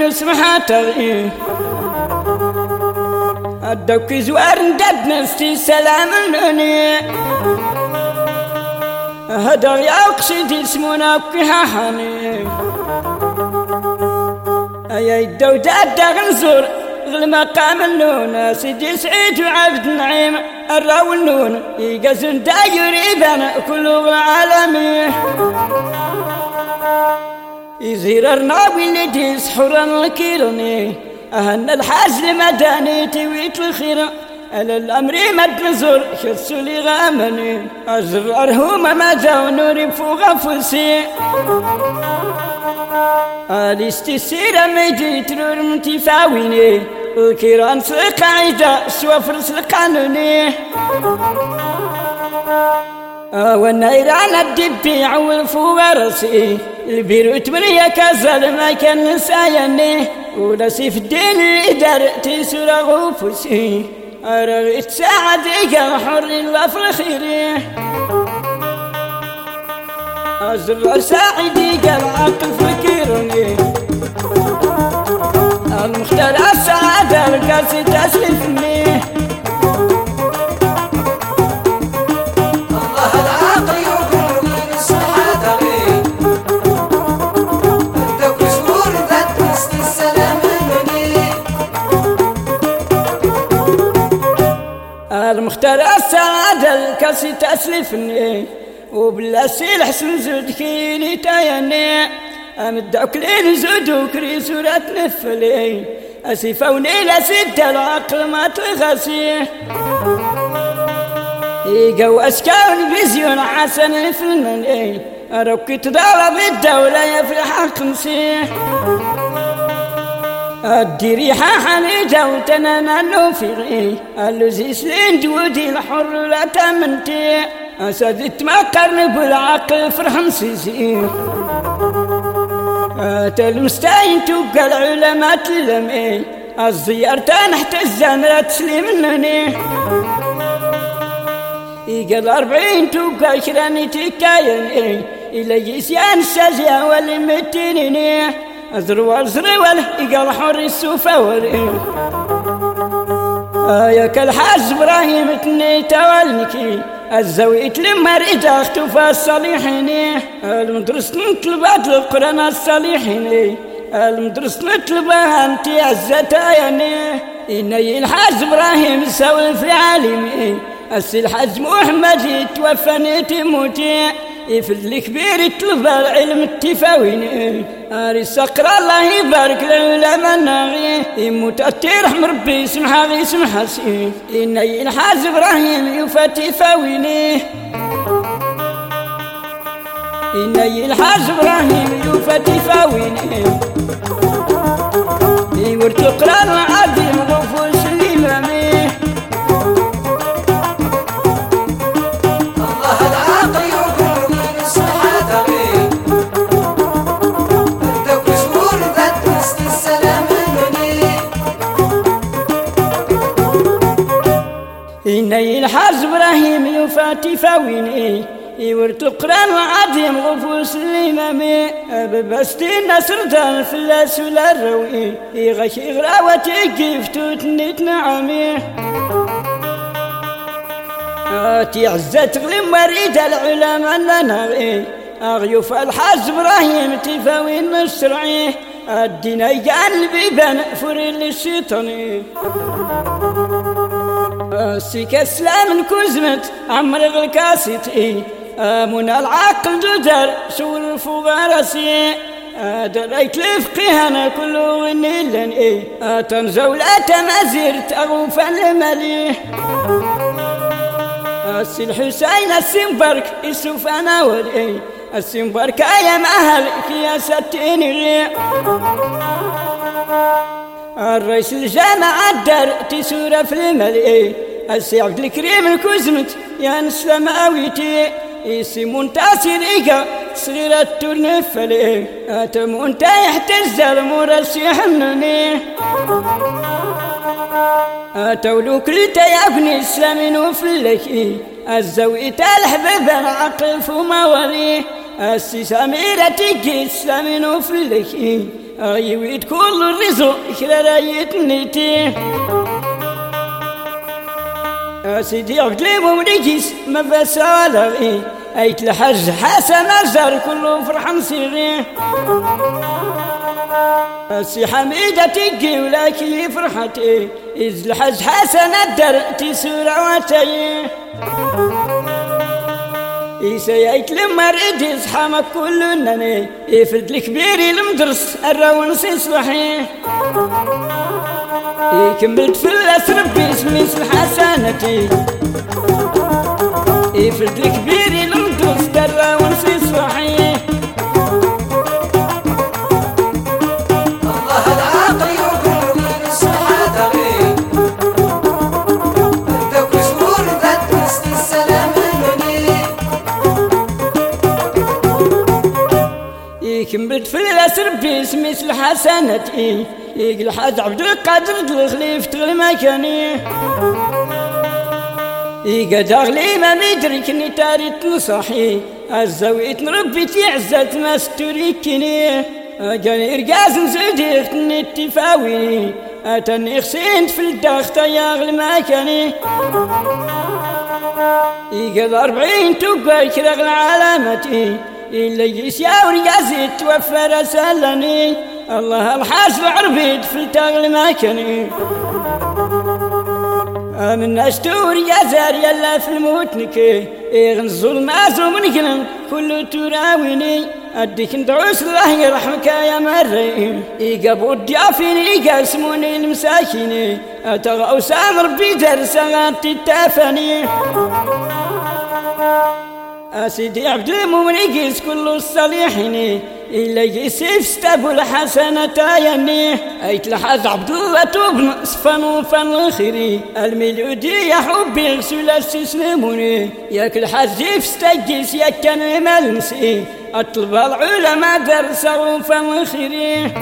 يسمح تغيه الدوك زوار ندد نفسي سلام مني. هدر يا قصيدي اسمونا بكها حني. أي الدودات غنزور المقام النون سيدي سعيد وعبد النعيم الراو النون يقزن داير إذن كل العالمي يزير الرناوي اللي دي سحورا الكيرني أهن الحاج لمداني تويت الخير. على الأمر مد نزور خرسو لي غامني. أزر أرهوما ما جاو نوري فوق فلسي الاستسيرة ميدي ترور متفاويني وكيران سقاعدة سوافر القانوني. والنيران الدبي عوف ورسي البيروت مريا كازل ما كان نسايني ولا سيف الدين الإدار تيسر غوفسي. أرغيت ساعة ديقا حر في الخير أزر ساعدي قال عقل فكرني. المختار السعادة القاسي تسلفني. القاسي تسلفني وبلا سيل حسن زود كيني تايني. أمدعك لين زودوك ري سورة نفلي أسيفوني لا سد العقل ما تغسي. إيقو أسكان فيزيون حسن فنني أروك تضارب الدولة يفرح خمسي أدي ريحة حنيجة وتنانا نوفي اللوزي سلين جودي الحر لا تمنتي. أسد تمقرن بالعقل فرحم أتى المستعين تبقى العلماء تلمي الزيار تنحت الزمرة تسليم مني يقل أربعين تبقى شراني تكايني. إلى يسيان السازية والمتينيني أزروا أزروا يقل حر السوفة وري. آيك الحاج إبراهيم تني تولنكي الزويت لما رجع اختفى الصالحين المدرس نطلبات القرآن الصالحين المدرس نطلبها انت عزتايني إني الحاج إبراهيم سوي في عالمي. السي الحاج محمد يتوفى تموتي في الكبير يطلب العلم التفاويني أري سقر الله يبارك العلماء الناغي يموت رحم ربي يسمح غي يسمح سي إني الحاج إبراهيم يفتي فاويني إني الحاج إبراهيم يفتي فاويني يورت القرآن إني الحاج إبراهيم يفاتي فاويني يورت القرآن العظيم غفوس الإمامي ببستي نصر دار الفلاس ولا الروي يغشي غراوتي كيف توتنيت نعمي. آتي عزة تغلم وريد العلماء لنا أغيوف الحاج إبراهيم تفاوين الشرعي الدين يجعل البيبان فري للشيطاني سيك اسلام كزمت عمر الكاسيتي من العقل جدر سور الفغارسي دريت لفقه أنا كل غني لني تنزو لا تمازير تغوف الملي السي الحسين السنبرك يسوف أنا ولي. السنبرك يا مهلك يا ستين غي الرئيس الجامعة الدار تسورة في الملئ السي عبد الكريم الكزمت يا نسلم أويتي. يسي منتصر إيقا. صغيرة ترنفلي أتمون تحت الزلمور السيحنني أتولو كل تيابني السلامين وفلكي الزوي الحبيب العقل فما ولي السي سميرة تجي السلامين وفلكي يويد كل الرزق رأيت نيتي. سيدي عبد المملكيس ما فسالغي أيت الحج حسن الزر كله فرحان سيري سي حميدة تجي ولا كي فرحتي. إذ الحج حسن الدر تسورة وتي يسيت لما ريد يصحى كلنا يفرد الكبير المدرس الراون صحيح كملت في الأس ربي اسمي الحسنتي يفرد الكبير الأسر باسمي الحسنتي يقل حاج عبد القادر الخليفة المكاني يقد أغلي ما مدركني تاري تنصحي الزويت نربيتي عزت ما ستريكني أجاني إرقاز نزيدي اختني التفاوي. أتني خسنت في الدخت يا أغلي مكاني يقل أربعين تبقى كرغ العلامتي إلا يسيا ورقازي توفر سلني. الله الحاس العربي تفلتغ مكاني من اشتور يا زار يلا في الموت نكي إغن الظلم أزو من قلم كله تراويني. أديك ندعوس الله يرحمك يا مريم إيقابو الضيافين إيقاسموني المساكين أتغى أسام ربي درس غاتي التافني أسيدي عبد المؤمن يقيس كل الصالحين إلا يسيف ستابو الحسنة يني. أيت لحظ عبد توبن صفن وفن الخيري الميلودي يا حبي غسول استسلموني ياك الحزيف ستجيس يا كان الملمسي. أطلب العلماء درس وفن الخيري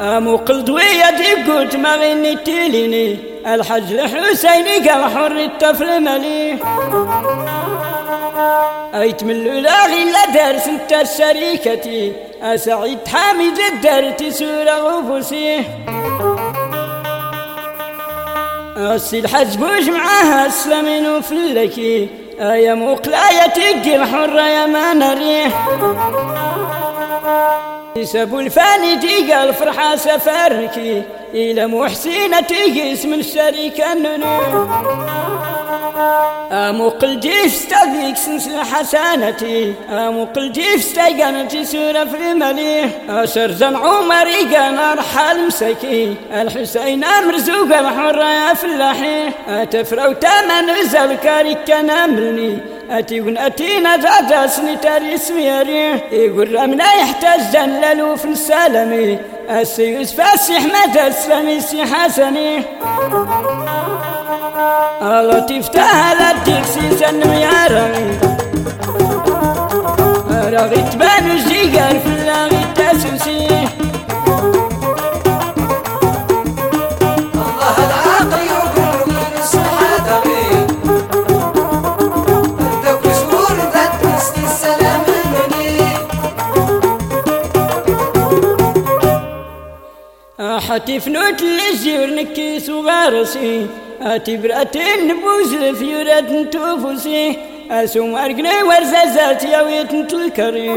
أمو قلدوية دي قلت ما غني تيليني. الحج الحسيني قال حر الطفل ملي أيت من الألاغي لا درس انت شريكتي أسعيد حامد الدرتي سورة غفوسي. أسي الحج بوش معاها السلمين وفلكي يا مقلاية تقل حرة يا ما نريح يسبوا الفاني تيقى الفرحة سفركي. إلى محسنة تيقيس من الشركة النونو أموق الجيف استذيك سنسل حسانتي أموق الجيف استيقنتي سورة في المليح أشر زن عمر يقنا رحال مسكي الحسين مرزوق الحرة يا فلاحي أتفرو تمن غزل كاريك كان أمرني أتيون أتينا زاد سني تاري سميري يقول رمنا يحتاج جنللو في السلمي السيوس فاسي حمد السلمي سي حسني؟ الله تفتح لديك سيزن يا رغي. رغي تبان الجيجر في اللاغي التاسوسي الله العاقل يقول من الصحة دوك شهور ذات نص السلام مني حتي فنوت للجيور نكيس وغارسي براتين نبوز الفيورات نتوفوسي آسوم ارقني ورزازات يا ويت نتلكري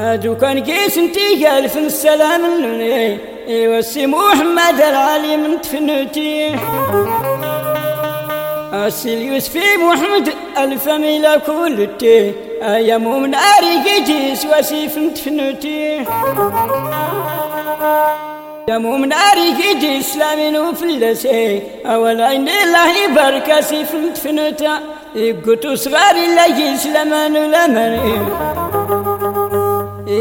آدو كان كيس انتي في السلام ايوا السي محمد العلي من تفنوتي أسيل يوسفي محمد ألف ميلا تي أيام من أريق جيس وسيف تفنوتي يا من أريق جي إسلامي وفلسي أول عين الله بركة سيف تفنوتا يقوتو صغاري لا يسلمان ولمن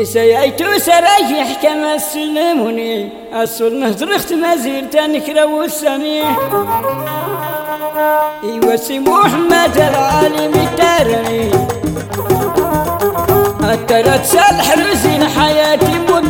سيأيتو سرايح كما السلموني أصل نهضرخت مزير تنكرا والسميح يوسي محمد العالم الترني التلات سال حرزين حياتي ممكن